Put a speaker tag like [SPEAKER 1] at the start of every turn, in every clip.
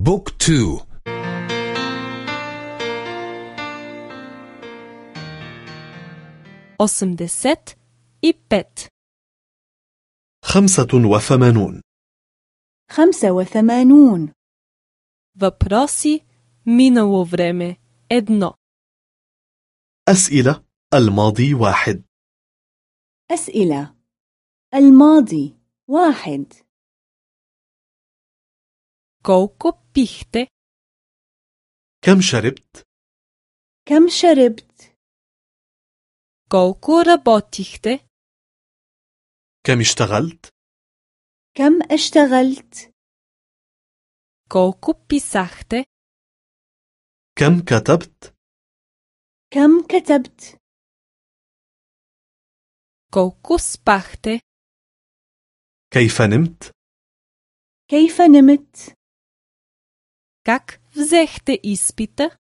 [SPEAKER 1] بوك تو
[SPEAKER 2] осемдесет и пет
[SPEAKER 3] خمسة وثمانون
[SPEAKER 4] خمسة وثمانون
[SPEAKER 2] въпроси минало време едно
[SPEAKER 3] أسئلة الماضي واحد
[SPEAKER 4] أسئلة الماضي واحد
[SPEAKER 2] колко пихте
[SPEAKER 3] كم شربت؟
[SPEAKER 4] كم شربت؟
[SPEAKER 2] колко работихте
[SPEAKER 3] كم اشتغلت؟
[SPEAKER 4] كم اشتغلت؟
[SPEAKER 2] колко писахте
[SPEAKER 3] كم كتبت؟
[SPEAKER 4] كم كتبت؟
[SPEAKER 2] колко спахте
[SPEAKER 3] كيف نمت؟
[SPEAKER 4] كيف نمت؟
[SPEAKER 2] как взехте изпита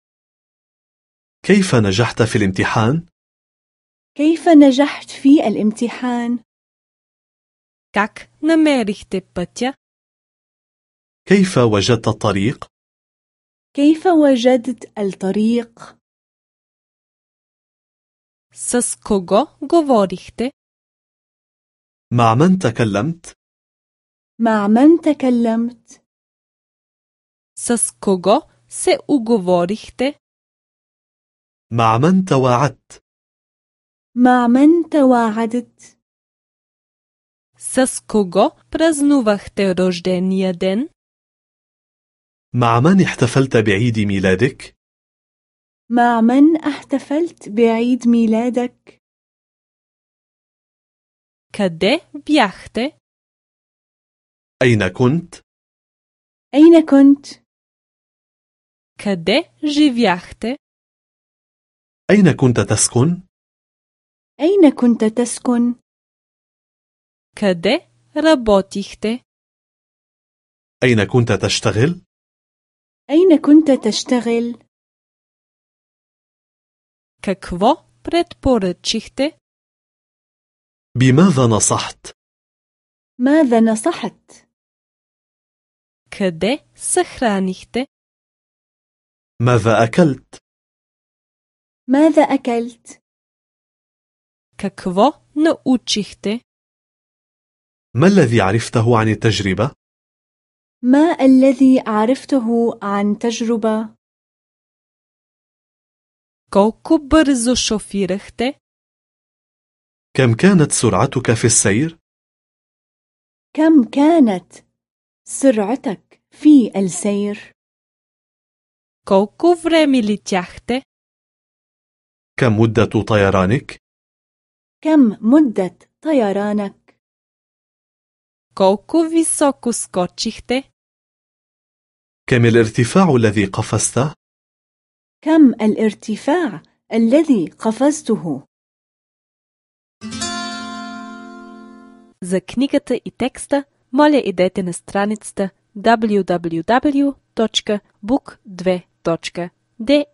[SPEAKER 3] كيف نجحت في الامتحان؟
[SPEAKER 4] كيف نجحت في الامتحان؟
[SPEAKER 2] как намерихте пътя
[SPEAKER 3] كيف وجدت الطريق؟
[SPEAKER 4] كيف وجدت الطريق؟
[SPEAKER 2] с кого говорихте
[SPEAKER 3] مع من تكلمت؟
[SPEAKER 4] مع من تكلمت؟
[SPEAKER 2] с кого се уговорихте
[SPEAKER 3] مع من تواعدت؟
[SPEAKER 4] مع من تواعدت؟
[SPEAKER 2] с кого празнувахте рождения ден
[SPEAKER 3] مع من احتفلت بعيد ميلادك؟
[SPEAKER 4] مع من احتفلت بعيد ميلادك؟
[SPEAKER 2] къде бяхте
[SPEAKER 3] أين كنت؟
[SPEAKER 4] أين كنت؟
[SPEAKER 2] къде живяхте
[SPEAKER 3] أين كنت تسكن؟
[SPEAKER 4] أين كنت تسكن؟
[SPEAKER 2] къде работихте
[SPEAKER 3] أين كنت تشتغل؟
[SPEAKER 4] أين كنت تشتغل؟
[SPEAKER 2] какво предпоръчихте
[SPEAKER 3] بماذا نصحت؟
[SPEAKER 4] ماذا نصحت؟
[SPEAKER 2] къде съхранихте
[SPEAKER 3] ماذا أكلت؟
[SPEAKER 4] ماذا أكلت؟
[SPEAKER 2] какво научихте
[SPEAKER 3] ما الذي عرفته عن التجربة؟
[SPEAKER 4] ما الذي عرفته عن تجربة؟
[SPEAKER 2] колко бързо шофирахте
[SPEAKER 3] كم كانت سرعتك في السير؟
[SPEAKER 4] كم كانت سرعتك في السير؟
[SPEAKER 2] колко време летяхте
[SPEAKER 3] كم مدة طيرانك؟
[SPEAKER 4] كم مدة طيرانك؟
[SPEAKER 2] колко високо скочихте
[SPEAKER 3] كم الارتفاع الذي قفزته؟
[SPEAKER 4] كم الارتفاع الذي قفزته؟
[SPEAKER 2] За книгата и текста, моля идете на страницата .de